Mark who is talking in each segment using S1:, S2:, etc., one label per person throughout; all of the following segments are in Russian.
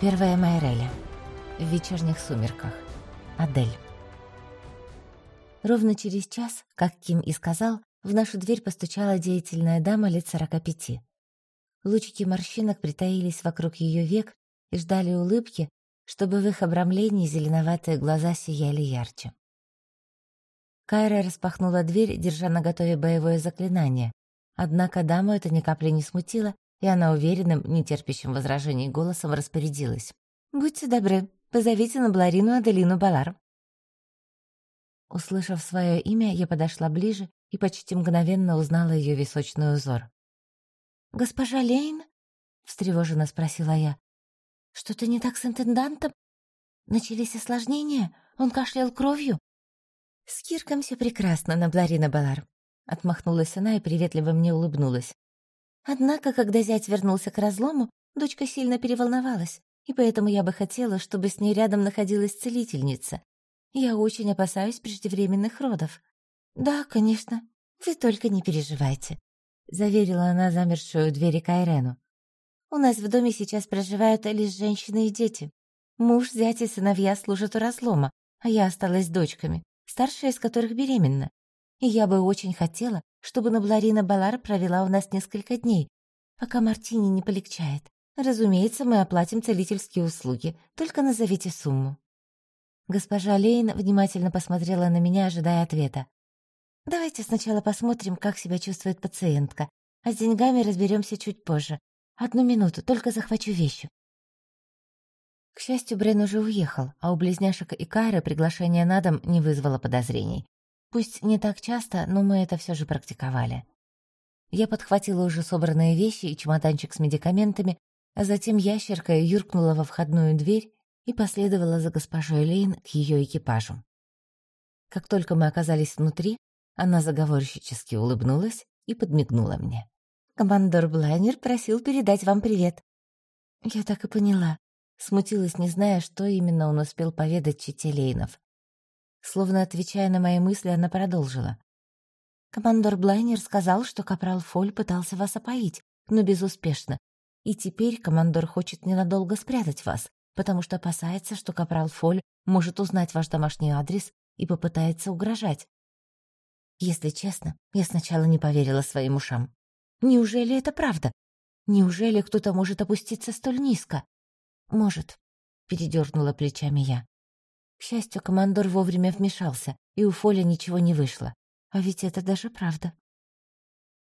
S1: Первая Майреля. В вечерних сумерках. Адель. Ровно через час, как Ким и сказал, в нашу дверь постучала деятельная дама лет сорока пяти. Лучики морщинок притаились вокруг ее век и ждали улыбки, чтобы в их обрамлении зеленоватые глаза сияли ярче. Кайра распахнула дверь, держа наготове боевое заклинание. Однако даму это ни капли не смутило, и она уверенным, нетерпящим возражений голосом распорядилась. «Будьте добры, позовите на Бларину Аделину Балар». Услышав свое имя, я подошла ближе и почти мгновенно узнала ее височный узор. «Госпожа Лейн?» — встревоженно спросила я. «Что-то не так с интендантом? Начались осложнения? Он кашлял кровью?» «С Кирком все прекрасно, Набларина Балар», — отмахнулась она и приветливо мне улыбнулась. Однако, когда зять вернулся к разлому, дочка сильно переволновалась, и поэтому я бы хотела, чтобы с ней рядом находилась целительница. Я очень опасаюсь преждевременных родов. Да, конечно, вы только не переживайте, заверила она замершую двери Кайрену. У нас в доме сейчас проживают лишь женщины и дети. Муж, зять и сыновья служат у разлома, а я осталась с дочками, старшая из которых беременна. И я бы очень хотела, чтобы Набларина Балар провела у нас несколько дней, пока Мартине не полегчает. Разумеется, мы оплатим целительские услуги, только назовите сумму». Госпожа Лейн внимательно посмотрела на меня, ожидая ответа. «Давайте сначала посмотрим, как себя чувствует пациентка, а с деньгами разберемся чуть позже. Одну минуту, только захвачу вещи». К счастью, Брен уже уехал, а у близняшек и Кайры приглашение на дом не вызвало подозрений. Пусть не так часто, но мы это все же практиковали. Я подхватила уже собранные вещи и чемоданчик с медикаментами, а затем ящерка юркнула во входную дверь и последовала за госпожой Лейн к ее экипажу. Как только мы оказались внутри, она заговорщически улыбнулась и подмигнула мне. «Командор Блайнер просил передать вам привет». Я так и поняла. Смутилась, не зная, что именно он успел поведать чите Лейнов. Словно отвечая на мои мысли, она продолжила. «Командор Блайнер сказал, что капрал Фоль пытался вас опоить, но безуспешно. И теперь командор хочет ненадолго спрятать вас, потому что опасается, что капрал Фоль может узнать ваш домашний адрес и попытается угрожать. Если честно, я сначала не поверила своим ушам. Неужели это правда? Неужели кто-то может опуститься столь низко? Может, передернула плечами я. К счастью, командор вовремя вмешался, и у Фоля ничего не вышло. А ведь это даже правда.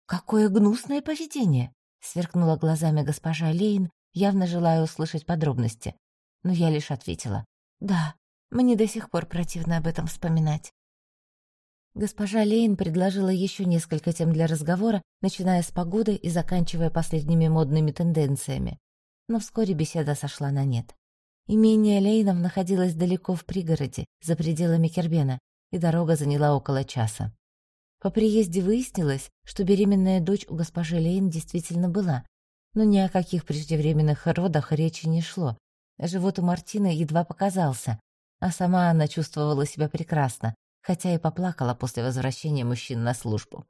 S1: «Какое гнусное поведение!» — сверкнула глазами госпожа Лейн, явно желая услышать подробности. Но я лишь ответила. «Да, мне до сих пор противно об этом вспоминать». Госпожа Лейн предложила еще несколько тем для разговора, начиная с погоды и заканчивая последними модными тенденциями. Но вскоре беседа сошла на нет. Имение Лейнов находилось далеко в пригороде, за пределами Кербена, и дорога заняла около часа. По приезде выяснилось, что беременная дочь у госпожи Лейн действительно была, но ни о каких преждевременных родах речи не шло. Живот у Мартины едва показался, а сама она чувствовала себя прекрасно, хотя и поплакала после возвращения мужчин на службу.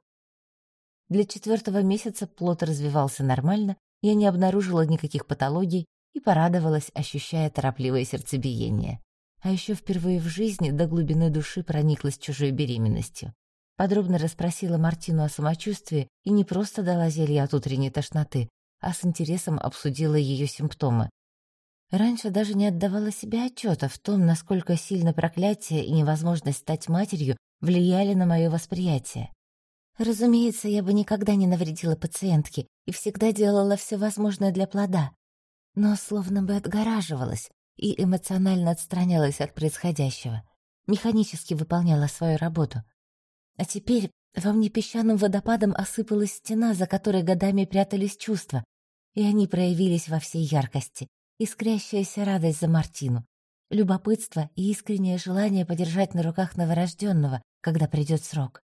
S1: Для четвертого месяца плод развивался нормально, я не обнаружила никаких патологий и порадовалась, ощущая торопливое сердцебиение. А еще впервые в жизни до глубины души прониклась чужой беременностью. Подробно расспросила Мартину о самочувствии и не просто дала зелье от утренней тошноты, а с интересом обсудила ее симптомы. Раньше даже не отдавала себе отчета в том, насколько сильно проклятие и невозможность стать матерью влияли на мое восприятие. Разумеется, я бы никогда не навредила пациентке и всегда делала все возможное для плода, но словно бы отгораживалась и эмоционально отстранялась от происходящего, механически выполняла свою работу. А теперь во мне песчаным водопадом осыпалась стена, за которой годами прятались чувства, и они проявились во всей яркости. Искрящаяся радость за Мартину, любопытство и искреннее желание подержать на руках новорожденного, когда придет срок.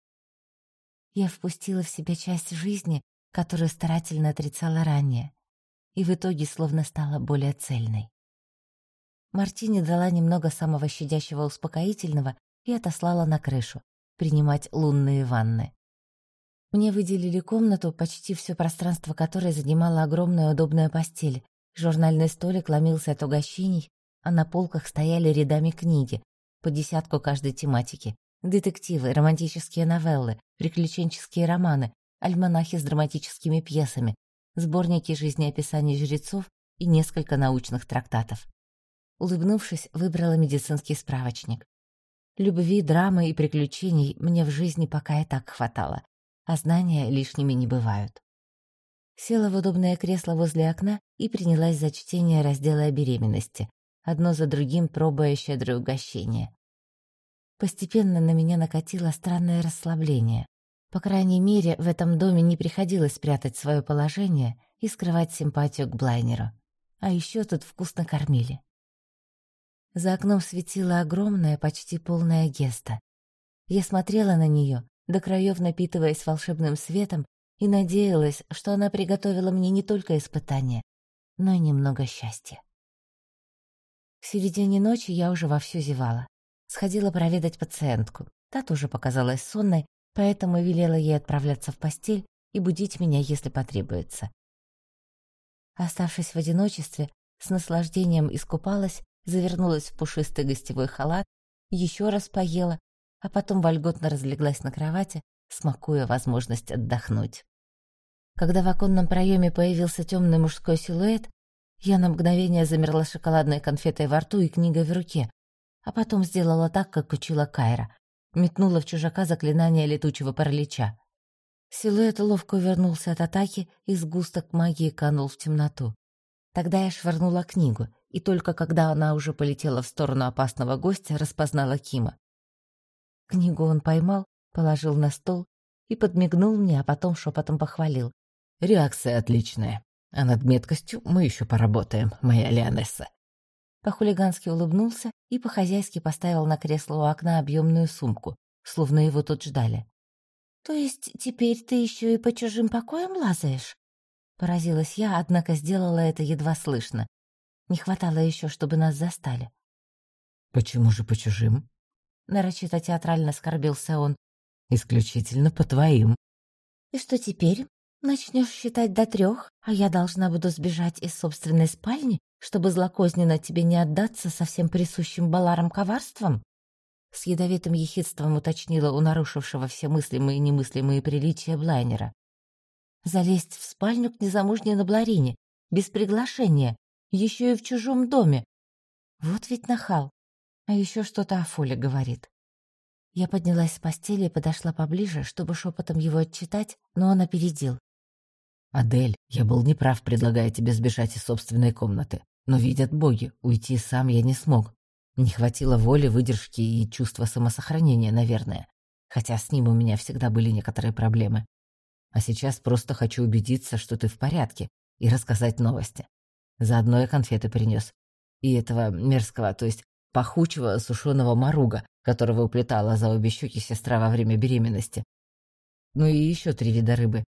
S1: Я впустила в себя часть жизни, которую старательно отрицала ранее и в итоге словно стала более цельной. Мартине дала немного самого щадящего успокоительного и отослала на крышу, принимать лунные ванны. Мне выделили комнату, почти все пространство которой занимала огромная удобная постель, Журнальный столик ломился от угощений, а на полках стояли рядами книги, по десятку каждой тематики. Детективы, романтические новеллы, приключенческие романы, альманахи с драматическими пьесами, сборники жизнеописаний жрецов и несколько научных трактатов. Улыбнувшись, выбрала медицинский справочник. Любви, драмы и приключений мне в жизни пока и так хватало, а знания лишними не бывают. Села в удобное кресло возле окна и принялась за чтение раздела о беременности, одно за другим пробуя щедрое угощение. Постепенно на меня накатило странное расслабление. По крайней мере, в этом доме не приходилось прятать свое положение и скрывать симпатию к Блайнеру. А еще тут вкусно кормили. За окном светила огромная, почти полная геста. Я смотрела на нее, до краев напитываясь волшебным светом, и надеялась, что она приготовила мне не только испытание, но и немного счастья. В середине ночи я уже вовсю зевала. Сходила проведать пациентку. Та тоже показалась сонной, поэтому велела ей отправляться в постель и будить меня, если потребуется. Оставшись в одиночестве, с наслаждением искупалась, завернулась в пушистый гостевой халат, еще раз поела, а потом вольготно разлеглась на кровати, смакуя возможность отдохнуть. Когда в оконном проеме появился темный мужской силуэт, я на мгновение замерла шоколадной конфетой во рту и книгой в руке, а потом сделала так, как учила Кайра. Метнула в чужака заклинание летучего паралича. Силуэт ловко увернулся от атаки, и сгусток магии канул в темноту. Тогда я швырнула книгу, и только когда она уже полетела в сторону опасного гостя, распознала Кима. Книгу он поймал, положил на стол и подмигнул мне, а потом шепотом похвалил. «Реакция отличная. А над меткостью мы еще поработаем, моя Леонесса. По-хулигански улыбнулся и по-хозяйски поставил на кресло у окна объемную сумку, словно его тут ждали. «То есть теперь ты еще и по чужим покоям лазаешь?» Поразилась я, однако сделала это едва слышно. Не хватало еще, чтобы нас застали. «Почему же по чужим?» Нарочито театрально скорбился он. «Исключительно по твоим». «И что теперь? Начнешь считать до трех, а я должна буду сбежать из собственной спальни, чтобы злокозненно тебе не отдаться со всем присущим баларом коварством?» С ядовитым ехидством уточнила у нарушившего все мыслимые и немыслимые приличия Блайнера. «Залезть в спальню к незамужней на Бларине, без приглашения, еще и в чужом доме. Вот ведь нахал. А еще что-то о Фоле говорит». Я поднялась с постели и подошла поближе, чтобы шепотом его отчитать, но он опередил. «Адель, я был неправ, предлагая тебе сбежать из собственной комнаты. Но видят боги, уйти сам я не смог. Не хватило воли, выдержки и чувства самосохранения, наверное. Хотя с ним у меня всегда были некоторые проблемы. А сейчас просто хочу убедиться, что ты в порядке, и рассказать новости. Заодно я конфеты принес. И этого мерзкого, то есть пахучего сушеного маруга, которого уплетала за обе щеки сестра во время беременности. Ну и еще три вида рыбы.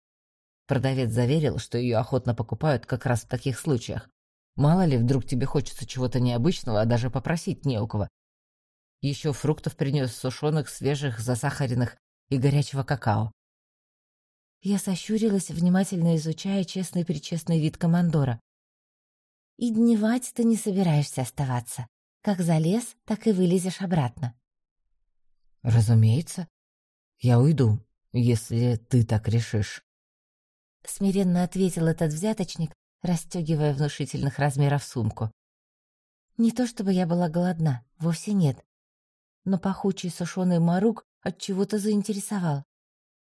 S1: Продавец заверил, что ее охотно покупают как раз в таких случаях. Мало ли, вдруг тебе хочется чего-то необычного, а даже попросить не у кого. Еще фруктов принес сушеных, свежих, засахаренных и горячего какао. Я сощурилась, внимательно изучая честный-причестный вид командора. «И дневать ты не собираешься оставаться. Как залез, так и вылезешь обратно». «Разумеется. Я уйду, если ты так решишь». — смиренно ответил этот взяточник, расстегивая внушительных размеров сумку. Не то чтобы я была голодна, вовсе нет. Но пахучий сушеный марук от чего-то заинтересовал.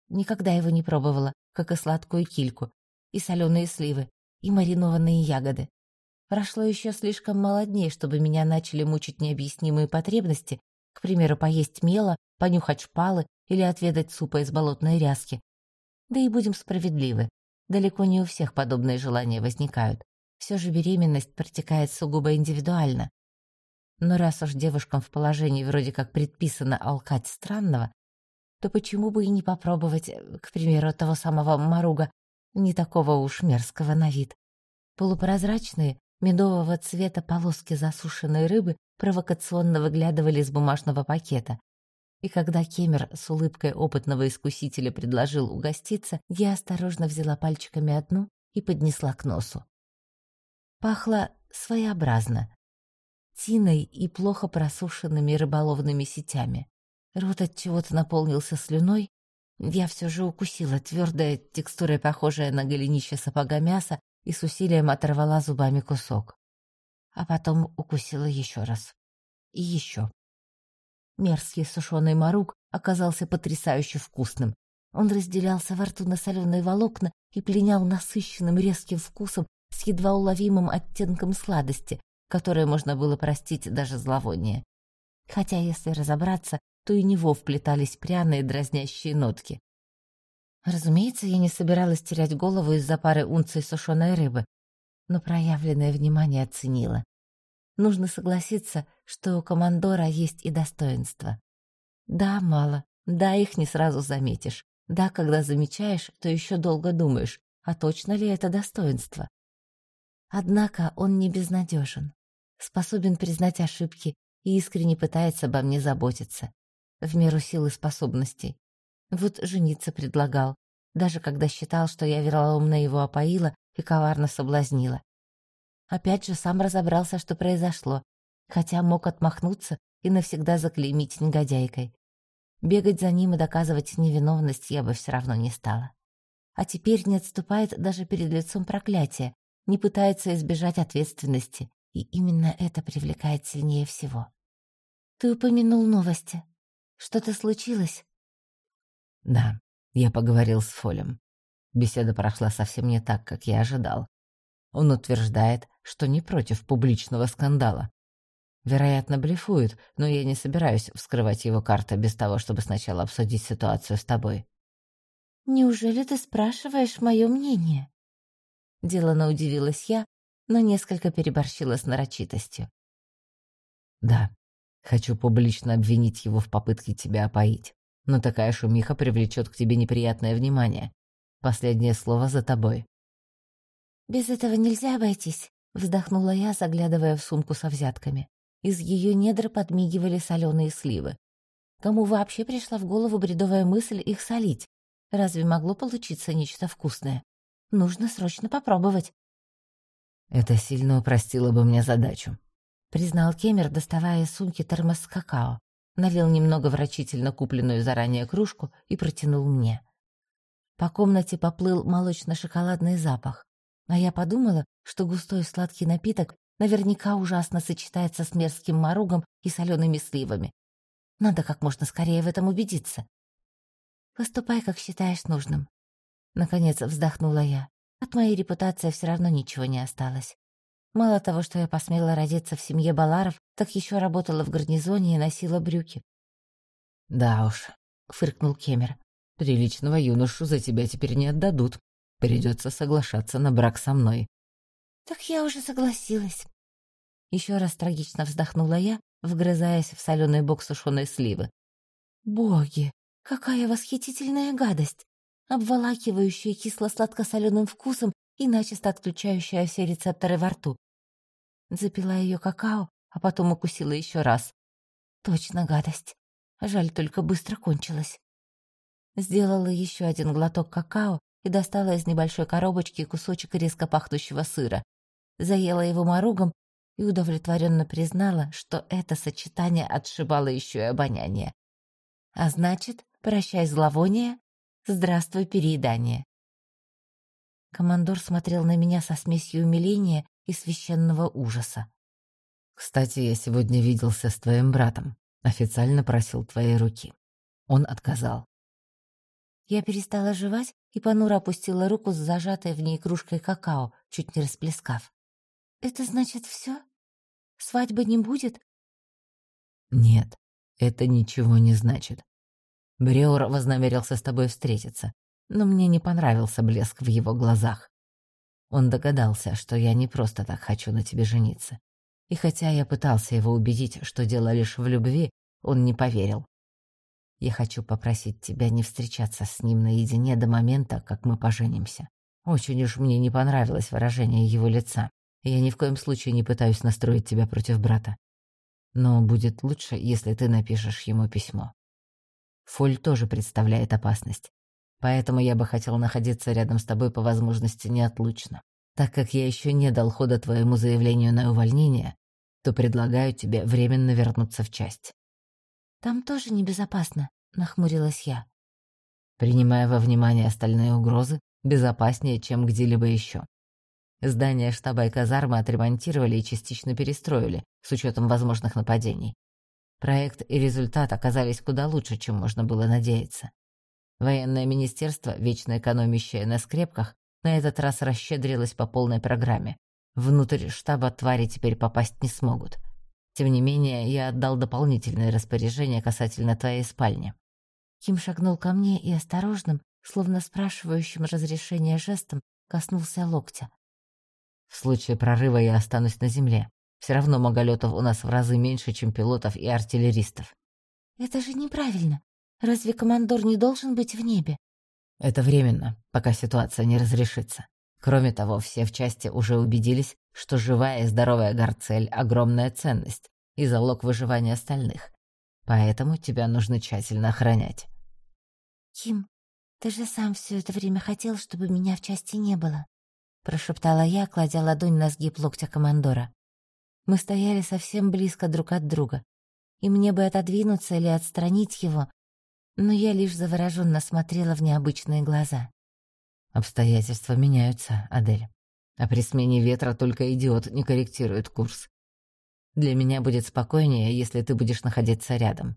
S1: Никогда его не пробовала, как и сладкую кильку, и соленые сливы, и маринованные ягоды. Прошло еще слишком мало дней, чтобы меня начали мучить необъяснимые потребности, к примеру, поесть мела, понюхать шпалы или отведать супа из болотной ряски. Да и будем справедливы, Далеко не у всех подобные желания возникают. Все же беременность протекает сугубо индивидуально. Но раз уж девушкам в положении вроде как предписано алкать странного, то почему бы и не попробовать, к примеру, того самого маруга, не такого уж мерзкого на вид. Полупрозрачные, медового цвета полоски засушенной рыбы провокационно выглядывали из бумажного пакета, и когда Кемер с улыбкой опытного искусителя предложил угоститься, я осторожно взяла пальчиками одну и поднесла к носу. Пахло своеобразно. Тиной и плохо просушенными рыболовными сетями. Рот от чего-то наполнился слюной. Я все же укусила твердое, текстурой похожее на голенище сапога мяса и с усилием оторвала зубами кусок. А потом укусила еще раз. И еще. Мерзкий сушеный морок оказался потрясающе вкусным. Он разделялся во рту на соленые волокна и пленял насыщенным резким вкусом с едва уловимым оттенком сладости, которое можно было простить даже зловоние. Хотя, если разобраться, то и него вплетались пряные дразнящие нотки. Разумеется, я не собиралась терять голову из-за пары унций сушеной рыбы, но проявленное внимание оценила. Нужно согласиться, что у командора есть и достоинства. Да, мало, да, их не сразу заметишь. Да, когда замечаешь, то еще долго думаешь, а точно ли это достоинство. Однако он не безнадежен, способен признать ошибки и искренне пытается обо мне заботиться, в меру сил и способностей. Вот жениться предлагал, даже когда считал, что я вероломно его опоила и коварно соблазнила. Опять же сам разобрался, что произошло, хотя мог отмахнуться и навсегда заклеймить негодяйкой. Бегать за ним и доказывать невиновность я бы все равно не стала. А теперь не отступает даже перед лицом проклятия, не пытается избежать ответственности, и именно это привлекает сильнее всего. «Ты упомянул новости. Что-то случилось?»
S2: «Да, я поговорил с Фолем. Беседа прошла совсем не так, как я ожидал. Он утверждает, что не против публичного скандала. Вероятно, блефует, но я не собираюсь вскрывать его карты без того, чтобы сначала обсудить ситуацию с тобой.
S1: «Неужели ты спрашиваешь мое мнение?» Делано удивилась я, но несколько переборщила с нарочитостью.
S2: «Да, хочу публично обвинить его в попытке тебя опоить, но такая шумиха привлечет к тебе неприятное внимание. Последнее слово за тобой».
S1: «Без этого нельзя обойтись», — вздохнула я, заглядывая в сумку со взятками. Из ее недр подмигивали соленые сливы. Кому вообще пришла в голову бредовая мысль их солить? Разве могло получиться нечто вкусное? Нужно срочно попробовать.
S2: Это сильно упростило бы мне задачу,
S1: признал Кемер, доставая из сумки термос с какао. Налил немного врачительно купленную заранее кружку и протянул мне. По комнате поплыл молочно-шоколадный запах, а я подумала, что густой сладкий напиток наверняка ужасно сочетается с мерзким морогом и солеными сливами. Надо как можно скорее в этом убедиться. Поступай, как считаешь нужным. Наконец вздохнула я. От моей репутации все равно ничего не осталось. Мало того, что я посмела родиться в семье Баларов, так еще работала в гарнизоне и носила брюки.
S2: «Да уж», — фыркнул Кемер, — «приличного юношу за тебя теперь не отдадут. Придется соглашаться на брак со мной».
S1: «Так я уже согласилась». Еще раз трагично вздохнула я, вгрызаясь в соленый бок сушеной сливы. «Боги, какая восхитительная гадость! обволакивающая кисло-сладко-соленым вкусом и начисто отключающая все рецепторы во рту. Запила ее какао, а потом укусила еще раз. Точно гадость. Жаль, только быстро кончилась. Сделала еще один глоток какао и достала из небольшой коробочки кусочек резко пахнущего сыра. Заела его морогом и удовлетворенно признала, что это сочетание отшибало еще и обоняние. А значит, прощай зловоние, Здравствуй, переедание. Командор смотрел на меня со смесью умиления и священного ужаса.
S2: «Кстати, я сегодня виделся с твоим братом. Официально просил твоей руки. Он отказал».
S1: Я перестала жевать и понуро опустила руку с зажатой в ней кружкой какао, чуть не расплескав. «Это значит все? Свадьбы не будет?»
S2: «Нет, это ничего не значит. Бреур вознамерился с тобой встретиться, но мне не понравился блеск в его глазах. Он догадался, что я не просто так хочу на тебе жениться. И хотя я пытался его убедить, что дело лишь в любви, он не поверил. Я хочу попросить тебя не встречаться с ним наедине до момента, как мы поженимся. Очень уж мне не понравилось выражение его лица. Я ни в коем случае не пытаюсь настроить тебя против брата. Но будет лучше, если ты напишешь ему письмо. Фоль тоже представляет опасность. Поэтому я бы хотел находиться рядом с тобой по возможности неотлучно. Так как я еще не дал хода твоему заявлению на увольнение, то предлагаю тебе временно вернуться в часть.
S1: Там тоже небезопасно, нахмурилась я.
S2: Принимая во внимание остальные угрозы, безопаснее, чем где-либо еще. Здание штаба и казармы отремонтировали и частично перестроили, с учетом возможных нападений. Проект и результат оказались куда лучше, чем можно было надеяться. Военное министерство, вечно экономящее на скрепках, на этот раз расщедрилось по полной программе. Внутрь штаба твари теперь попасть не смогут. Тем не менее, я отдал дополнительные распоряжения касательно твоей спальни.
S1: Ким шагнул ко мне и осторожным, словно спрашивающим разрешения жестом, коснулся локтя.
S2: В случае прорыва я останусь на земле. Все равно маголетов у нас в разы меньше, чем пилотов и артиллеристов.
S1: Это же неправильно. Разве командор не должен быть в небе?
S2: Это временно, пока ситуация не разрешится. Кроме того, все в части уже убедились, что живая и здоровая горцель — огромная ценность и залог выживания остальных. Поэтому тебя нужно тщательно охранять.
S1: «Ким, ты же сам все это время хотел, чтобы меня в части не было», — прошептала я, кладя ладонь на сгиб локтя командора. Мы стояли совсем близко друг от друга, и мне бы отодвинуться или отстранить его, но я лишь завороженно смотрела в необычные глаза.
S2: Обстоятельства меняются, Адель. А при смене ветра только идиот не корректирует курс. Для меня будет спокойнее, если ты будешь находиться рядом.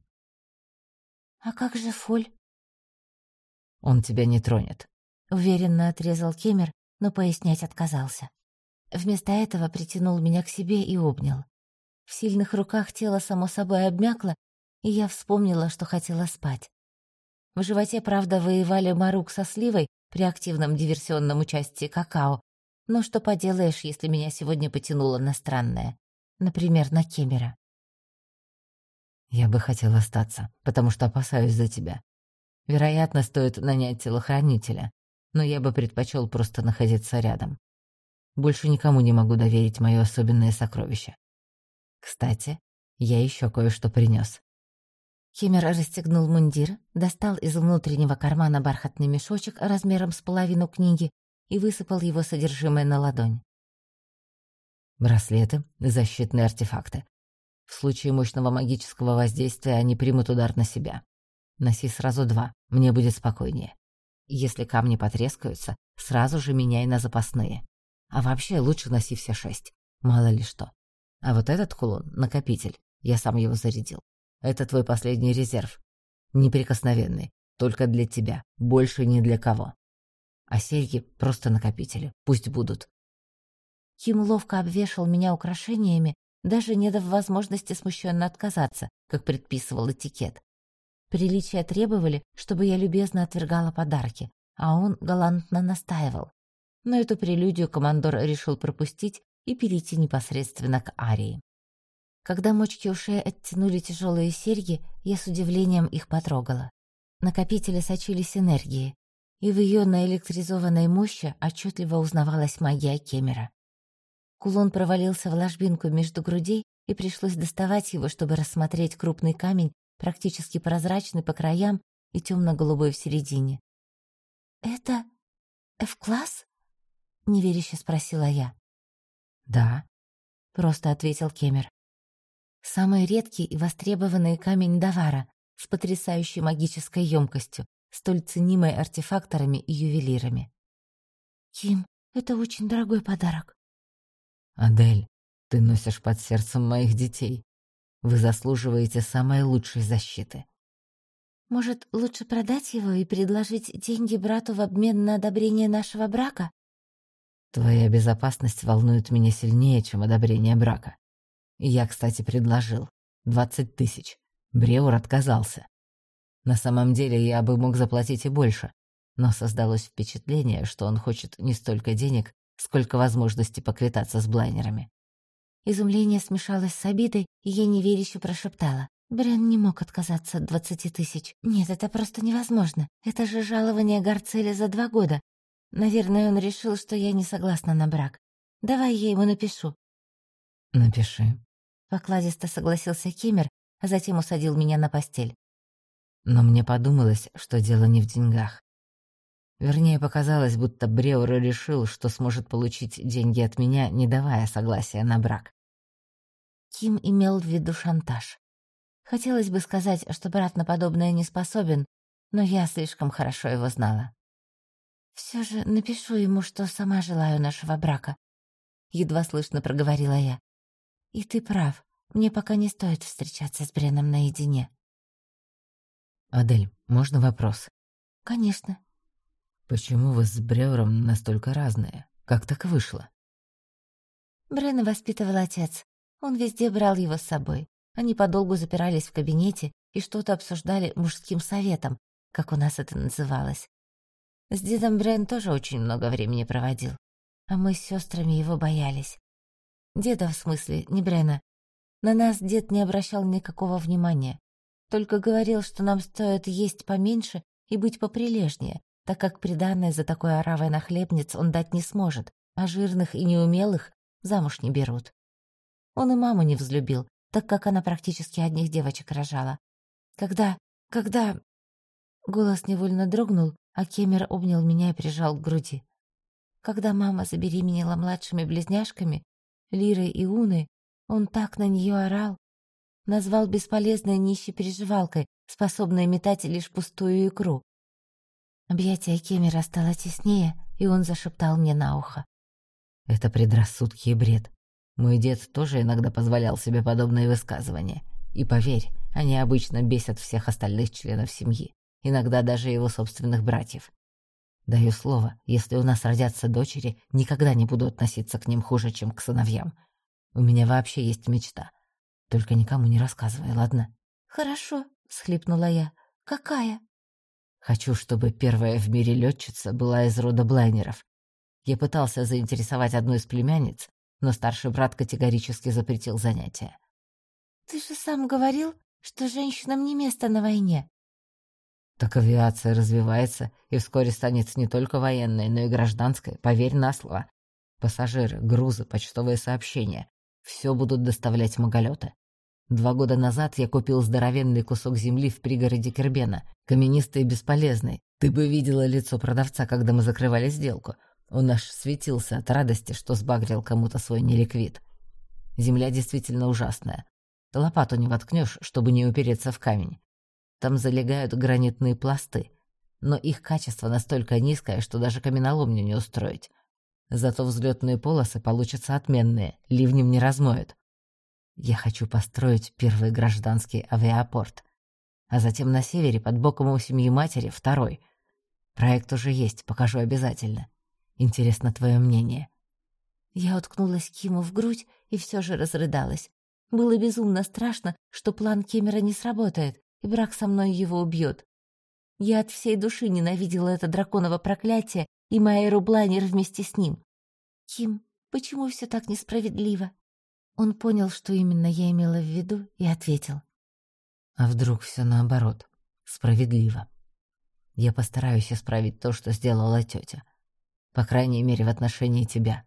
S1: А как же Фоль?
S2: Он тебя не тронет.
S1: Уверенно отрезал Кемер, но пояснять отказался. Вместо этого притянул меня к себе и обнял. В сильных руках тело само собой обмякло, и я вспомнила, что хотела спать. В животе, правда, воевали Марук со Сливой при активном диверсионном участии какао, но что поделаешь, если меня сегодня потянуло на странное. Например, на Кемера.
S2: Я бы хотел остаться, потому что опасаюсь за тебя. Вероятно, стоит нанять телохранителя, но я бы предпочел просто находиться рядом. Больше никому не могу доверить мое особенное сокровище. Кстати, я еще кое-что принес.
S1: Химер расстегнул мундир, достал из внутреннего кармана бархатный мешочек размером с половину книги и высыпал его содержимое на ладонь.
S2: Браслеты, защитные артефакты. В случае мощного магического воздействия они примут удар на себя. Носи сразу два, мне будет спокойнее. Если камни потрескаются, сразу же меняй на запасные. А вообще лучше носи все шесть, мало ли что. А вот этот кулон — накопитель, я сам его зарядил. Это твой последний резерв. Неприкосновенный. Только для тебя. Больше ни для кого. А серьги — просто накопители. Пусть будут.
S1: Ким ловко обвешал меня украшениями, даже не дав возможности смущенно отказаться, как предписывал этикет. Приличия требовали, чтобы я любезно отвергала подарки, а он галантно настаивал. Но эту прелюдию командор решил пропустить и перейти непосредственно к Арии. Когда мочки ушей оттянули тяжелые серьги, я с удивлением их потрогала. Накопители сочились энергией, и в ее наэлектризованной мощи отчетливо узнавалась магия Кемера. Кулон провалился в ложбинку между грудей, и пришлось доставать его, чтобы рассмотреть крупный камень, практически прозрачный по краям и темно-голубой в середине. «Это F-класс?» — неверяще спросила я.
S2: «Да», —
S1: просто ответил Кемер. Самый редкий и востребованный камень Давара с потрясающей магической емкостью, столь ценимой артефакторами и ювелирами. «Ким, это очень дорогой подарок».
S2: «Адель, ты носишь под сердцем моих детей. Вы заслуживаете самой лучшей защиты».
S1: «Может, лучше продать его и предложить деньги брату в обмен на одобрение нашего брака?»
S2: «Твоя безопасность волнует меня сильнее, чем одобрение брака. Я, кстати, предложил. Двадцать тысяч. Бреур отказался. На самом деле я бы мог заплатить и больше, но создалось впечатление, что он хочет не столько денег, сколько возможности поквитаться с блайнерами.
S1: Изумление смешалось с обидой, и я неверяще прошептала. Брен не мог отказаться от двадцати тысяч. Нет, это просто невозможно. Это же жалование Гарцеля за два года. Наверное, он решил, что я не согласна на брак. Давай я ему напишу.
S2: Напиши.
S1: Покладисто согласился Кемер, а затем усадил меня на постель.
S2: Но мне подумалось, что дело не в деньгах. Вернее, показалось, будто Бреур решил, что сможет получить деньги от меня, не давая согласия на брак.
S1: Ким имел в виду шантаж. Хотелось бы сказать, что брат на подобное не способен, но я слишком хорошо его знала. Все же напишу ему, что сама желаю нашего брака. Едва слышно проговорила я. И ты прав, мне пока не стоит встречаться с Бреном наедине.
S2: Адель, можно вопрос?
S1: Конечно.
S2: Почему вы с Бревром настолько разные? Как так вышло?
S1: Брена воспитывал отец. Он везде брал его с собой. Они подолгу запирались в кабинете и что-то обсуждали мужским советом, как у нас это называлось. С дедом Брен тоже очень много времени проводил, а мы с сестрами его боялись. Деда, в смысле, не Брена. На нас дед не обращал никакого внимания, только говорил, что нам стоит есть поменьше и быть поприлежнее, так как приданное за такой оравой нахлебниц он дать не сможет, а жирных и неумелых замуж не берут. Он и маму не взлюбил, так как она практически одних девочек рожала. Когда... когда... Голос невольно дрогнул, а Кемер обнял меня и прижал к груди. Когда мама забеременела младшими близняшками, Лирой и Уной, он так на нее орал. Назвал бесполезной нищей переживалкой, способной метать лишь пустую икру. Объятие Кемера стало теснее, и он зашептал мне на ухо.
S2: «Это предрассудки и бред. Мой дед тоже иногда позволял себе подобные высказывания. И поверь, они обычно бесят всех остальных членов семьи, иногда даже его собственных братьев. Даю слово, если у нас родятся дочери, никогда не буду относиться к ним хуже, чем к сыновьям. У меня вообще есть мечта. Только никому не рассказывай, ладно?»
S1: «Хорошо», — схлипнула я. «Какая?»
S2: Хочу, чтобы первая в мире летчица была из рода Блайнеров. Я пытался заинтересовать одну из племянниц, но старший брат категорически запретил занятия.
S1: «Ты же сам говорил, что женщинам не место на войне».
S2: «Так авиация развивается и вскоре станет не только военной, но и гражданской, поверь на слово. Пассажиры, грузы, почтовые сообщения — все будут доставлять маголеты. Два года назад я купил здоровенный кусок земли в пригороде Кербена, каменистый и бесполезный. Ты бы видела лицо продавца, когда мы закрывали сделку. Он аж светился от радости, что сбагрил кому-то свой неликвид. Земля действительно ужасная. Лопату не воткнешь, чтобы не упереться в камень. Там залегают гранитные пласты, но их качество настолько низкое, что даже каменоломню не устроить. Зато взлетные полосы получатся отменные, ливнем не размоют. Я хочу построить первый гражданский авиапорт, а затем на севере под боком у семьи матери второй. Проект уже есть, покажу обязательно. Интересно твое мнение.
S1: Я уткнулась Киму в грудь и все же разрыдалась. Было безумно страшно, что план Кемера не сработает, и брак со мной его убьет. Я от всей души ненавидела это драконово проклятие и Майеру Блайнер вместе с ним. Ким, почему все так несправедливо? Он понял, что именно я имела в виду, и ответил.
S2: А вдруг все наоборот, справедливо? Я постараюсь исправить то, что сделала тетя. По крайней мере, в отношении тебя.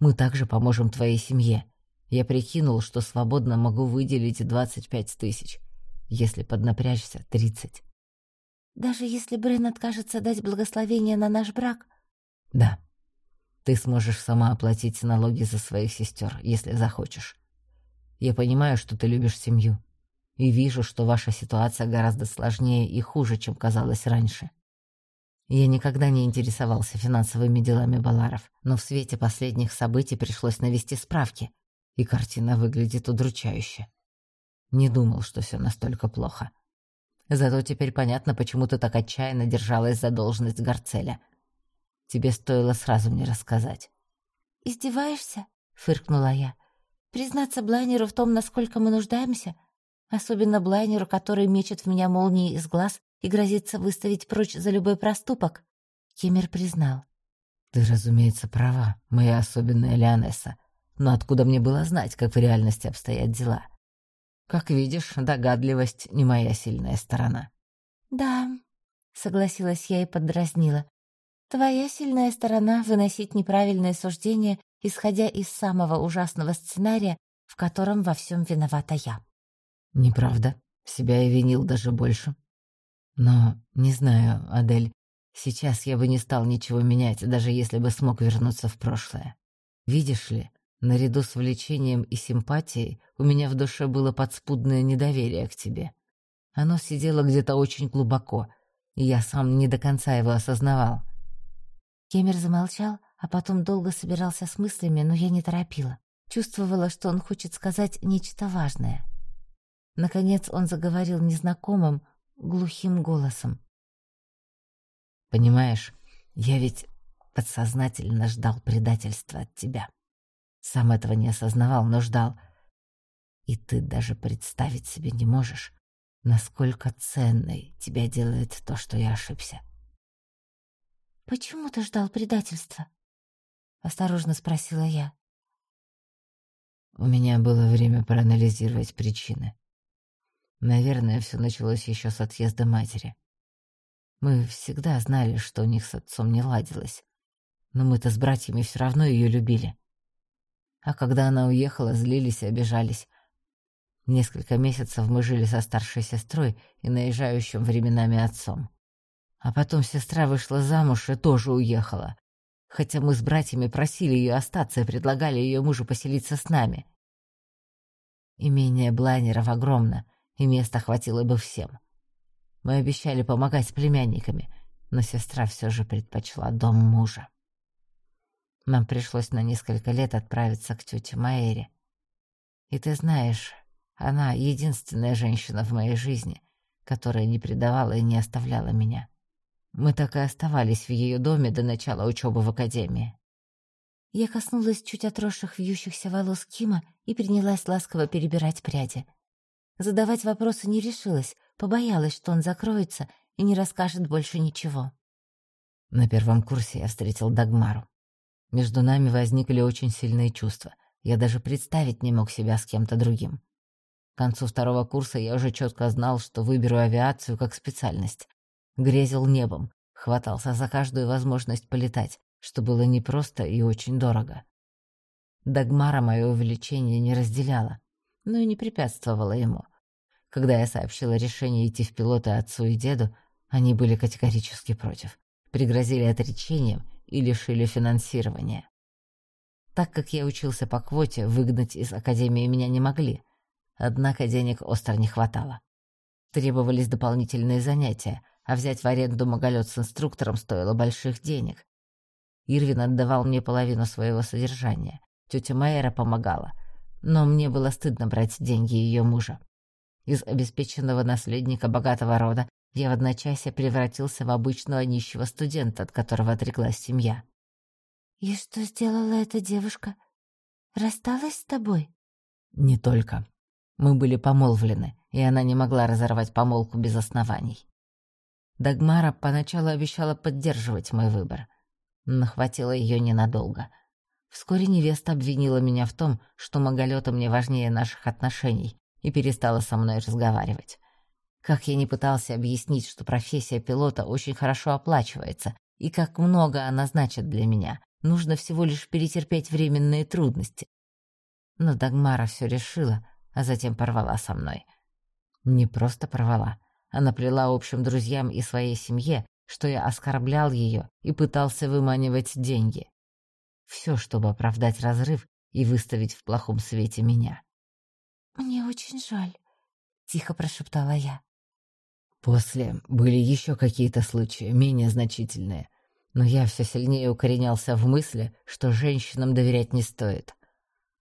S2: Мы также поможем твоей семье. Я прикинул, что свободно могу выделить двадцать пять тысяч. Если поднапрячься, тридцать.
S1: Даже если Брен откажется дать благословение на наш брак?
S2: Да. Ты сможешь сама оплатить налоги за своих сестер, если захочешь. Я понимаю, что ты любишь семью. И вижу, что ваша ситуация гораздо сложнее и хуже, чем казалось раньше. Я никогда не интересовался финансовыми делами Баларов, но в свете последних событий пришлось навести справки, и картина выглядит удручающе. Не думал, что все настолько плохо. Зато теперь понятно, почему ты так отчаянно держалась за должность Гарцеля — Тебе стоило сразу мне рассказать».
S1: «Издеваешься?» — фыркнула я. «Признаться Блайнеру в том, насколько мы нуждаемся? Особенно Блайнеру, который мечет в меня молнии из глаз и грозится выставить прочь за любой проступок?» Кемер признал.
S2: «Ты, разумеется, права, моя особенная Леонесса. Но откуда мне было знать, как в реальности обстоят дела? Как видишь, догадливость не моя сильная сторона».
S1: «Да», — согласилась я и поддразнила. Твоя сильная сторона — выносить неправильные суждения, исходя из самого ужасного сценария, в котором во всем виновата я.
S2: Неправда. Себя я винил даже больше. Но, не знаю, Адель, Сейчас я бы не стал ничего менять, даже если бы смог вернуться в прошлое. Видишь ли, наряду с влечением и симпатией у меня в душе было подспудное недоверие к тебе. Оно сидело где-то очень глубоко, и я сам не до конца его осознавал.
S1: Кемер замолчал, а потом долго собирался с мыслями, но я не торопила. Чувствовала, что он хочет сказать нечто важное. Наконец он заговорил незнакомым, глухим голосом.
S2: «Понимаешь, я ведь подсознательно ждал предательства от тебя. Сам этого не осознавал, но ждал. И ты даже представить себе не можешь, насколько ценной тебя делает то, что я ошибся.
S1: «Почему ты ждал предательства?» — осторожно спросила я.
S2: У меня было время проанализировать причины. Наверное, все началось еще с отъезда матери. Мы всегда знали, что у них с отцом не ладилось, но мы-то с братьями все равно ее любили. А когда она уехала, злились и обижались. Несколько месяцев мы жили со старшей сестрой и наезжающим временами отцом. А потом сестра вышла замуж и тоже уехала, хотя мы с братьями просили ее остаться и предлагали ее мужу поселиться с нами. Имение Блайнеров огромно, и места хватило бы всем. Мы обещали помогать с племянниками, но сестра все же предпочла дом мужа. Нам пришлось на несколько лет отправиться к тете Майере. И ты знаешь, она единственная женщина в моей жизни, которая не предавала и не оставляла меня. Мы так и оставались в ее доме до начала учебы в академии.
S1: Я коснулась чуть отросших вьющихся волос Кима и принялась ласково перебирать пряди. Задавать вопросы не решилась, побоялась, что он закроется и не расскажет больше ничего.
S2: На первом курсе я встретил Дагмару. Между нами возникли очень сильные чувства. Я даже представить не мог себя с кем-то другим. К концу второго курса я уже четко знал, что выберу авиацию как специальность. Грезил небом, хватался за каждую возможность полетать, что было непросто и очень дорого. Дагмара мое увлечение не разделяла, но и не препятствовала ему. Когда я сообщила решение идти в пилоты отцу и деду, они были категорически против, пригрозили отречением и лишили финансирования. Так как я учился по квоте, выгнать из академии меня не могли, однако денег остро не хватало. Требовались дополнительные занятия, а взять в аренду маголет с инструктором стоило больших денег. Ирвин отдавал мне половину своего содержания, тетя Майера помогала, но мне было стыдно брать деньги ее мужа. Из обеспеченного наследника богатого рода я в одночасье превратился в обычного нищего студента, от которого отреклась семья.
S1: «И что сделала эта девушка? Рассталась с тобой?»
S2: «Не только. Мы были помолвлены, и она не могла разорвать помолвку без оснований. Дагмара поначалу обещала поддерживать мой выбор, но хватило ее ненадолго. Вскоре невеста обвинила меня в том, что Маголёта мне важнее наших отношений, и перестала со мной разговаривать. Как я не пытался объяснить, что профессия пилота очень хорошо оплачивается, и как много она значит для меня, нужно всего лишь перетерпеть временные трудности. Но Дагмара все решила, а затем порвала со мной. Не просто порвала, она плела общим друзьям и своей семье, что я оскорблял ее и пытался выманивать деньги. Все, чтобы оправдать разрыв и выставить в плохом свете меня.
S1: «Мне очень жаль», — тихо прошептала я.
S2: После были еще какие-то случаи, менее значительные, но я все сильнее укоренялся в мысли, что женщинам доверять не стоит.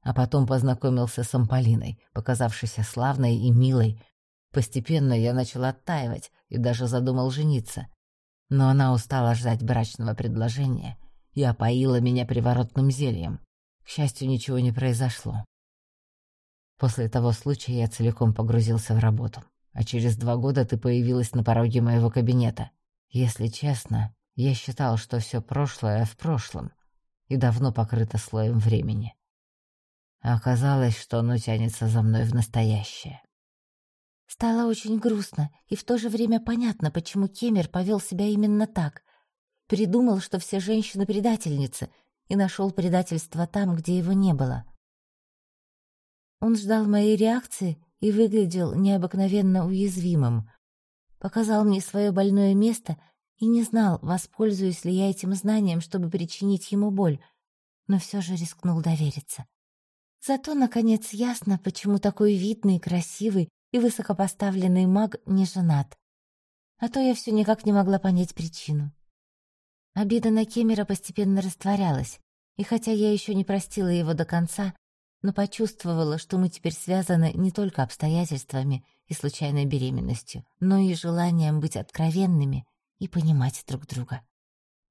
S2: А потом познакомился с Амполиной, показавшейся славной и милой. Постепенно я начал оттаивать и даже задумал жениться. Но она устала ждать брачного предложения и опоила меня приворотным зельем. К счастью, ничего не произошло. После того случая я целиком погрузился в работу. А через два года ты появилась на пороге моего кабинета. Если честно, я считал, что все прошлое в прошлом и давно покрыто слоем времени. А оказалось, что оно тянется за мной в настоящее.
S1: Стало очень грустно, и в то же время понятно, почему Кемер повел себя именно так. Придумал, что все женщины предательницы, и нашел предательство там, где его не было. Он ждал моей реакции и выглядел необыкновенно уязвимым. Показал мне свое больное место и не знал, воспользуюсь ли я этим знанием, чтобы причинить ему боль, но все же рискнул довериться. Зато, наконец, ясно, почему такой видный, красивый и высокопоставленный маг не женат. А то я все никак не могла понять причину. Обида на Кемера постепенно растворялась, и хотя я еще не простила его до конца, но почувствовала, что мы теперь связаны не только обстоятельствами и случайной беременностью, но и желанием быть откровенными и понимать друг друга.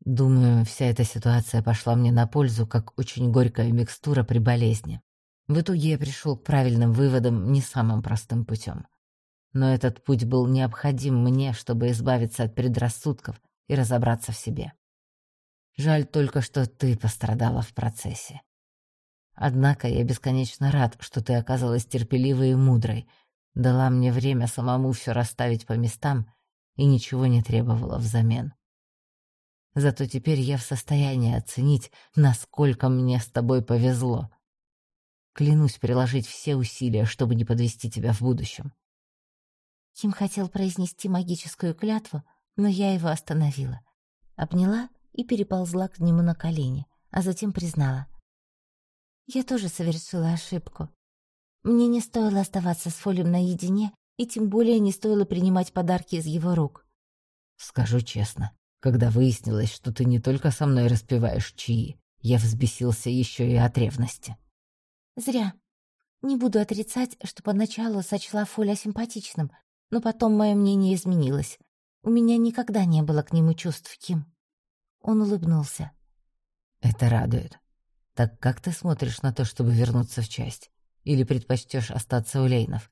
S2: Думаю, вся эта ситуация пошла мне на пользу, как очень горькая микстура при болезни. В итоге я пришел к правильным выводам не самым простым путем. Но этот путь был необходим мне, чтобы избавиться от предрассудков и разобраться в себе. Жаль только, что ты пострадала в процессе. Однако я бесконечно рад, что ты оказалась терпеливой и мудрой, дала мне время самому все расставить по местам и ничего не требовала взамен. Зато теперь я в состоянии оценить, насколько мне с тобой повезло. Клянусь приложить все усилия, чтобы не подвести тебя в будущем.
S1: Ким хотел произнести магическую клятву, но я его остановила. Обняла и переползла к нему на колени, а затем признала. Я тоже совершила ошибку. Мне не стоило оставаться с Фолем наедине, и тем более не стоило принимать подарки из его рук.
S2: Скажу честно, когда выяснилось, что ты не только со мной распеваешь чаи, я взбесился еще и от ревности.
S1: Зря. Не буду отрицать, что поначалу сочла Фоля симпатичным, но потом мое мнение изменилось. У меня никогда не было к нему чувств, Ким. Он улыбнулся.
S2: Это радует. Так как ты смотришь на то, чтобы вернуться в часть? Или предпочтешь остаться у Лейнов?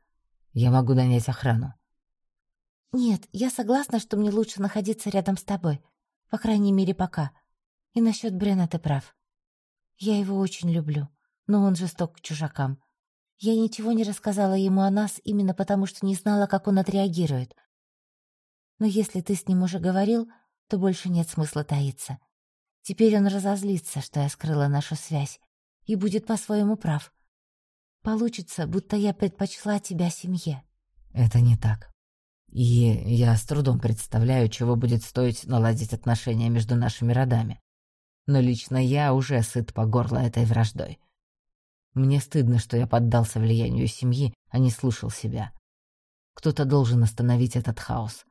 S2: Я могу нанять охрану.
S1: Нет, я согласна, что мне лучше находиться рядом с тобой. По крайней мере, пока. И насчет Брена ты прав. Я его очень люблю но он жесток к чужакам. Я ничего не рассказала ему о нас именно потому, что не знала, как он отреагирует. Но если ты с ним уже говорил, то больше нет смысла таиться. Теперь он разозлится, что я скрыла нашу связь, и будет по-своему прав. Получится, будто я предпочла тебя семье.
S2: Это не так. И я с трудом представляю, чего будет стоить наладить отношения между нашими родами. Но лично я уже сыт по горло этой враждой. Мне стыдно, что я поддался влиянию семьи, а не слушал себя. Кто-то должен остановить этот хаос.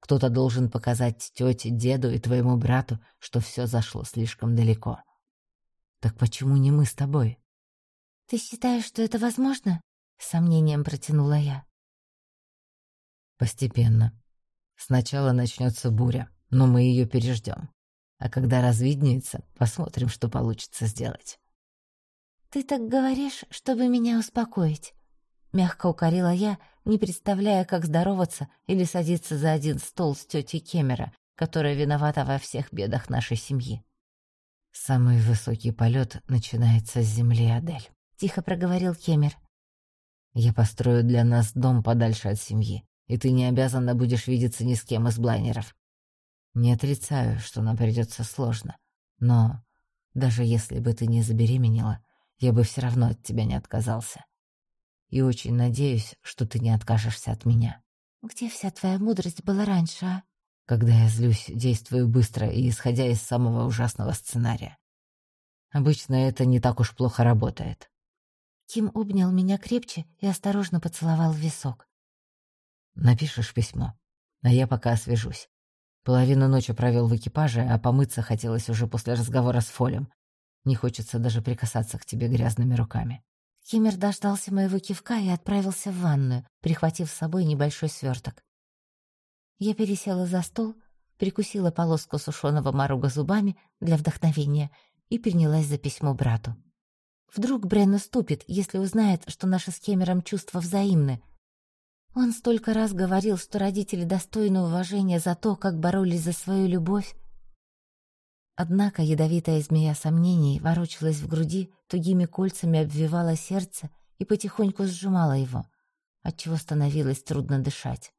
S2: Кто-то должен показать тете, деду и твоему брату, что все зашло слишком далеко. Так почему не мы с тобой?
S1: Ты считаешь, что это возможно? С сомнением протянула я.
S2: Постепенно. Сначала начнется буря, но мы ее переждем. А когда развиднеется, посмотрим, что получится сделать.
S1: «Ты так говоришь, чтобы меня успокоить», — мягко укорила я, не представляя, как здороваться или садиться за один стол с тетей Кемера, которая виновата во всех бедах нашей семьи.
S2: «Самый высокий полет начинается с земли, Адель», — тихо проговорил Кемер. «Я построю для нас дом подальше от семьи, и ты не обязана будешь видеться ни с кем из блайнеров. Не отрицаю, что нам придется сложно, но даже если бы ты не забеременела, я бы все равно от тебя не отказался. И очень надеюсь, что ты не откажешься от меня.
S1: Где вся твоя мудрость была раньше, а?
S2: Когда я злюсь, действую быстро и исходя из самого ужасного сценария. Обычно это не так уж плохо работает.
S1: Ким обнял меня крепче и осторожно поцеловал в висок.
S2: Напишешь письмо, а я пока освежусь. Половину ночи провел в экипаже, а помыться хотелось уже после разговора с Фолем. Не хочется даже прикасаться к тебе грязными руками.
S1: Киммер дождался моего кивка и отправился в ванную, прихватив с собой небольшой сверток. Я пересела за стол, прикусила полоску сушеного морога зубами для вдохновения и принялась за письмо брату. Вдруг Брен уступит, если узнает, что наши с Кемером чувства взаимны. Он столько раз говорил, что родители достойны уважения за то, как боролись за свою любовь, Однако ядовитая змея сомнений ворочалась в груди, тугими кольцами обвивала сердце и потихоньку сжимала его, отчего становилось трудно дышать.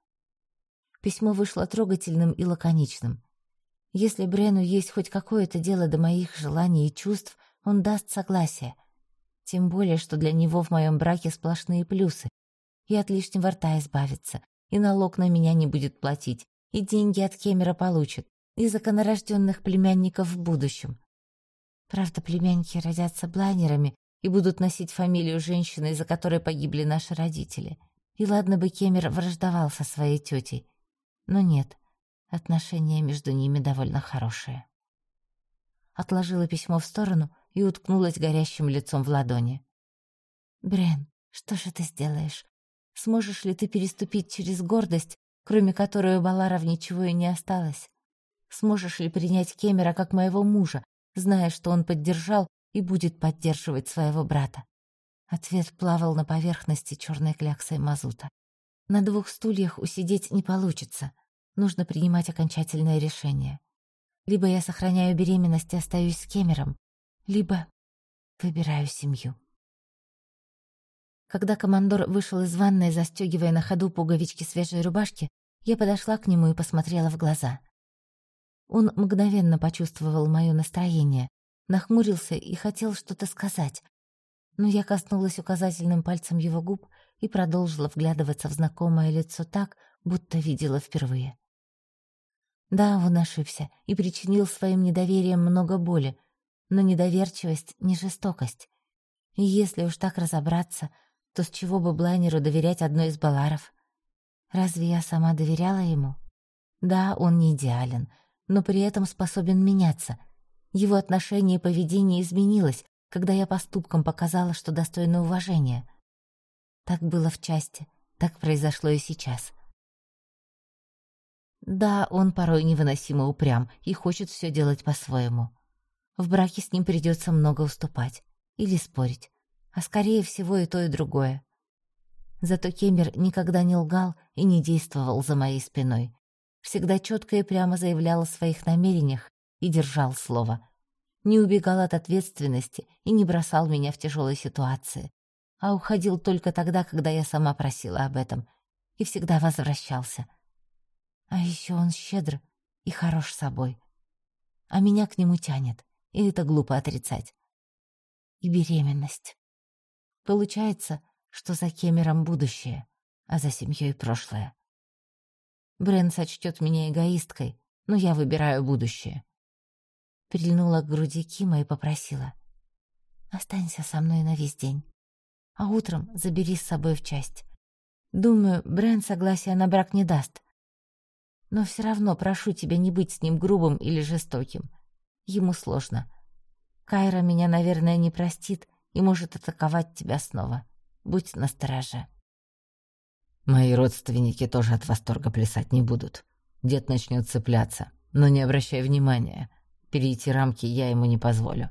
S1: Письмо вышло трогательным и лаконичным. Если Брену есть хоть какое-то дело до моих желаний и чувств, он даст согласие. Тем более, что для него в моем браке сплошные плюсы. И от лишнего рта избавится, и налог на меня не будет платить, и деньги от Кемера получит, и законорожденных племянников в будущем. Правда, племянники родятся блайнерами и будут носить фамилию женщины, из-за которой погибли наши родители. И ладно бы Кемер враждовал со своей тетей, но нет, отношения между ними довольно хорошие. Отложила письмо в сторону и уткнулась горящим лицом в ладони. «Брен, что же ты сделаешь? Сможешь ли ты переступить через гордость, кроме которой у Баларов ничего и не осталось? Сможешь ли принять Кемера как моего мужа, зная, что он поддержал и будет поддерживать своего брата? Ответ плавал на поверхности черной кляксой мазута. На двух стульях усидеть не получится. Нужно принимать окончательное решение. Либо я сохраняю беременность и остаюсь с Кемером, либо выбираю семью. Когда командор вышел из ванной, застегивая на ходу пуговички свежей рубашки, я подошла к нему и посмотрела в глаза. Он мгновенно почувствовал мое настроение, нахмурился и хотел что-то сказать. Но я коснулась указательным пальцем его губ и продолжила вглядываться в знакомое лицо так, будто видела впервые. Да, он ошибся и причинил своим недоверием много боли, но недоверчивость — не жестокость. И если уж так разобраться, то с чего бы Блайнеру доверять одной из Баларов? Разве я сама доверяла ему? Да, он не идеален, но при этом способен меняться. Его отношение и поведение изменилось, когда я поступком показала, что достойна уважения. Так было в части, так произошло и сейчас. Да, он порой невыносимо упрям и хочет все делать по-своему. В браке с ним придется много уступать или спорить а скорее всего и то, и другое. Зато Кемер никогда не лгал и не действовал за моей спиной. Всегда четко и прямо заявлял о своих намерениях и держал слово. Не убегал от ответственности и не бросал меня в тяжелой ситуации, а уходил только тогда, когда я сама просила об этом, и всегда возвращался. А еще он щедр и хорош собой. А меня к нему тянет, и это глупо отрицать. И беременность. Получается, что за Кемером будущее, а за семьей прошлое. Брэн сочтет меня эгоисткой, но я выбираю будущее. Прильнула к груди Кима и попросила. «Останься со мной на весь день, а утром забери с собой в часть. Думаю, Брэн согласия на брак не даст. Но все равно прошу тебя не быть с ним грубым или жестоким. Ему сложно. Кайра меня, наверное, не простит, и может атаковать тебя снова. Будь настороже.
S2: Мои родственники тоже от восторга плясать не будут. Дед начнет цепляться, но не обращай внимания. Перейти рамки я ему не позволю.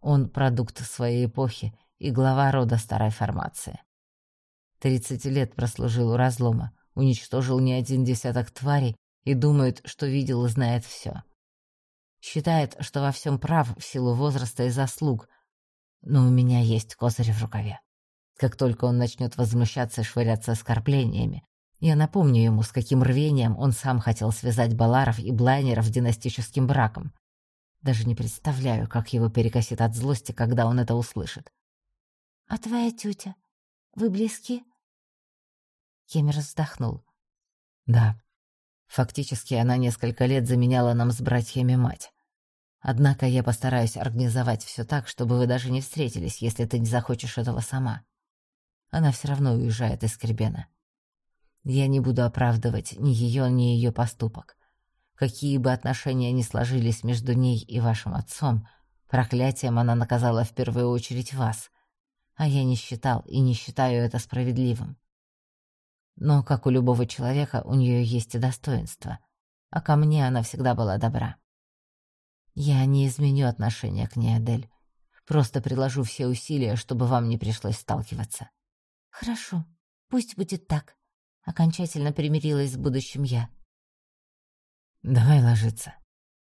S2: Он продукт своей эпохи и глава рода старой формации. Тридцать лет прослужил у разлома, уничтожил не один десяток тварей и думает, что видел и знает все. Считает, что во всем прав в силу возраста и заслуг, но у меня есть козырь в рукаве. Как только он начнет возмущаться и швыряться оскорблениями, я напомню ему, с каким рвением он сам хотел связать Баларов и Блайнеров династическим браком. Даже не представляю, как его перекосит от злости, когда он это услышит.
S1: «А твоя тетя? Вы близки?» Кемер вздохнул.
S2: «Да. Фактически она несколько лет заменяла нам с братьями мать. Однако я постараюсь организовать все так, чтобы вы даже не встретились, если ты не захочешь этого сама. Она все равно уезжает из Кербена. Я не буду оправдывать ни ее, ни ее поступок. Какие бы отношения ни сложились между ней и вашим отцом, проклятием она наказала в первую очередь вас, а я не считал и не считаю это справедливым. Но, как у любого человека, у нее есть и достоинство, а ко мне она всегда была добра. Я не изменю отношения к ней, Адель. Просто приложу все усилия, чтобы вам не пришлось сталкиваться.
S1: Хорошо, пусть будет так. Окончательно примирилась с будущим я.
S2: Давай ложиться.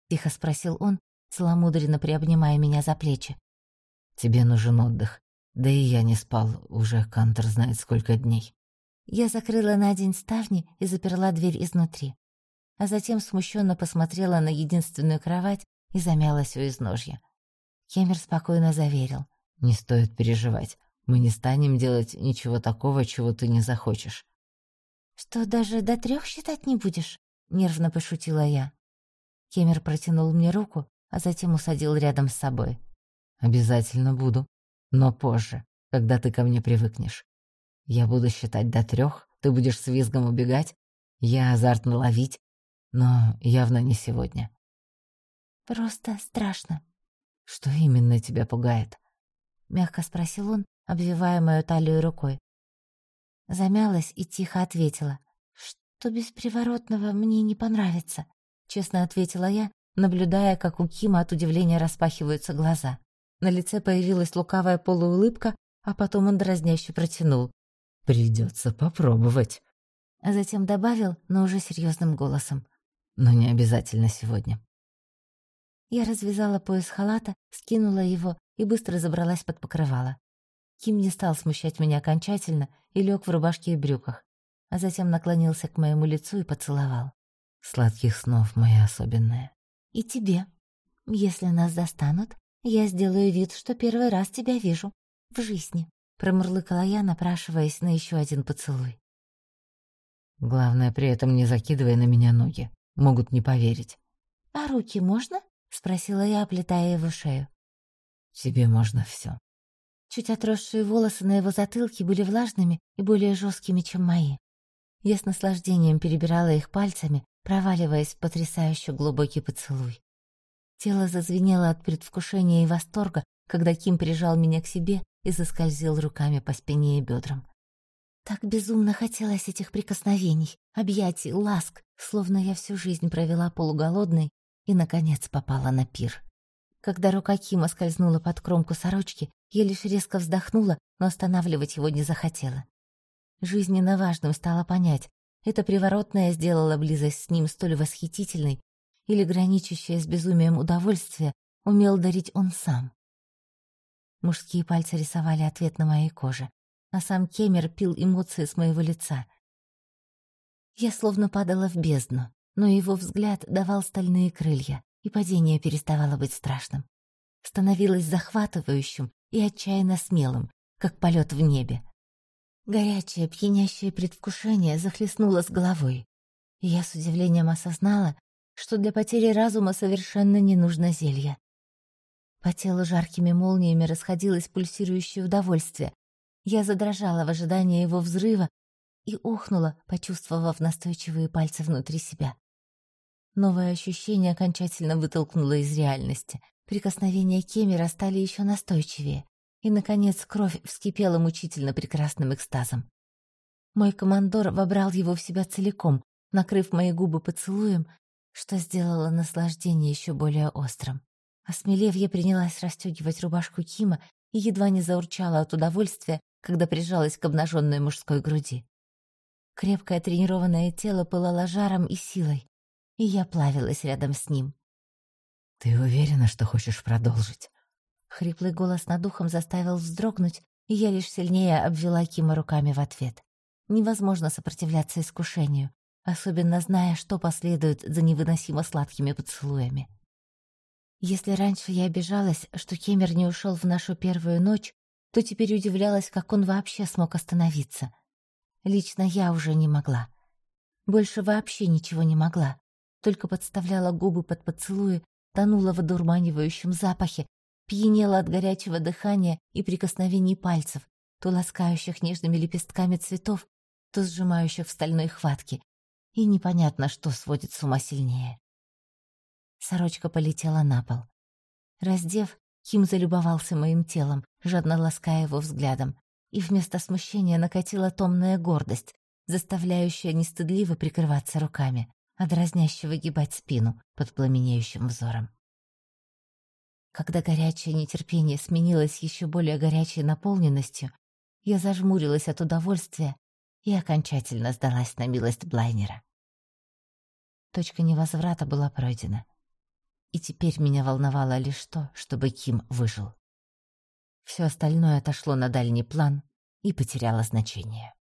S1: Тихо спросил он, целомудренно приобнимая меня за плечи.
S2: Тебе нужен отдых. Да и я не спал уже, Кантер знает сколько дней.
S1: Я закрыла на день ставни и заперла дверь изнутри. А затем смущенно посмотрела на единственную кровать, и замялась у изножья. Кемер спокойно заверил.
S2: «Не стоит переживать. Мы не станем делать ничего такого, чего ты не захочешь».
S1: «Что, даже до трех считать не будешь?» — нервно пошутила я. Кемер протянул мне руку, а затем усадил рядом с собой.
S2: «Обязательно буду, но позже, когда ты ко мне привыкнешь. Я буду считать до трех, ты будешь с визгом убегать, я азартно ловить, но явно не сегодня».
S1: «Просто страшно».
S2: «Что именно тебя пугает?»
S1: — мягко спросил он, обвивая мою талию рукой. Замялась и тихо ответила, что без приворотного мне не понравится, честно ответила я, наблюдая, как у Кима от удивления распахиваются глаза. На лице появилась лукавая полуулыбка, а потом он дразняще протянул.
S2: «Придется попробовать».
S1: А затем добавил, но уже серьезным голосом.
S2: «Но не обязательно сегодня».
S1: Я развязала пояс халата, скинула его и быстро забралась под покрывало. Ким не стал смущать меня окончательно и лег в рубашке и брюках, а затем наклонился к моему лицу и поцеловал.
S2: «Сладких снов, моя особенная».
S1: «И тебе. Если нас достанут, я сделаю вид, что первый раз тебя вижу. В жизни», — промурлыкала я, напрашиваясь на еще один поцелуй.
S2: «Главное, при этом не закидывай на меня ноги. Могут не поверить».
S1: «А руки можно?» — спросила я, оплетая его шею.
S2: «Тебе можно все.
S1: Чуть отросшие волосы на его затылке были влажными и более жесткими, чем мои. Я с наслаждением перебирала их пальцами, проваливаясь в потрясающе глубокий поцелуй. Тело зазвенело от предвкушения и восторга, когда Ким прижал меня к себе и заскользил руками по спине и бедрам. Так безумно хотелось этих прикосновений, объятий, ласк, словно я всю жизнь провела полуголодной и, наконец, попала на пир. Когда рука Кима скользнула под кромку сорочки, я лишь резко вздохнула, но останавливать его не захотела. Жизненно важным стало понять, это приворотное сделало близость с ним столь восхитительной или граничащее с безумием удовольствие умел дарить он сам. Мужские пальцы рисовали ответ на моей коже, а сам Кемер пил эмоции с моего лица. Я словно падала в бездну, но его взгляд давал стальные крылья и падение переставало быть страшным. Становилось захватывающим и отчаянно смелым, как полет в небе. Горячее, пьянящее предвкушение захлестнуло с головой, и я с удивлением осознала, что для потери разума совершенно не нужно зелье. По телу жаркими молниями расходилось пульсирующее удовольствие. Я задрожала в ожидании его взрыва и охнула, почувствовав настойчивые пальцы внутри себя. Новое ощущение окончательно вытолкнуло из реальности. Прикосновения Кемера стали еще настойчивее, и, наконец, кровь вскипела мучительно прекрасным экстазом. Мой командор вобрал его в себя целиком, накрыв мои губы поцелуем, что сделало наслаждение еще более острым. Осмелев, я принялась расстегивать рубашку Кима и едва не заурчала от удовольствия, когда прижалась к обнаженной мужской груди. Крепкое тренированное тело пылало жаром и силой и я плавилась рядом с ним.
S2: «Ты уверена, что хочешь продолжить?»
S1: Хриплый голос над ухом заставил вздрогнуть, и я лишь сильнее обвела Кима руками в ответ. Невозможно сопротивляться искушению, особенно зная, что последует за невыносимо сладкими поцелуями. Если раньше я обижалась, что Кемер не ушел в нашу первую ночь, то теперь удивлялась, как он вообще смог остановиться. Лично я уже не могла. Больше вообще ничего не могла только подставляла губы под поцелуи, тонула в одурманивающем запахе, пьянела от горячего дыхания и прикосновений пальцев, то ласкающих нежными лепестками цветов, то сжимающих в стальной хватке, и непонятно, что сводит с ума сильнее. Сорочка полетела на пол. Раздев, Ким залюбовался моим телом, жадно лаская его взглядом, и вместо смущения накатила томная гордость, заставляющая нестыдливо прикрываться руками а дразняще выгибать спину под пламенеющим взором. Когда горячее нетерпение сменилось еще более горячей наполненностью, я зажмурилась от удовольствия и окончательно сдалась на милость Блайнера. Точка невозврата была пройдена, и теперь меня волновало лишь то, чтобы Ким выжил. Все остальное отошло на дальний план и потеряло значение.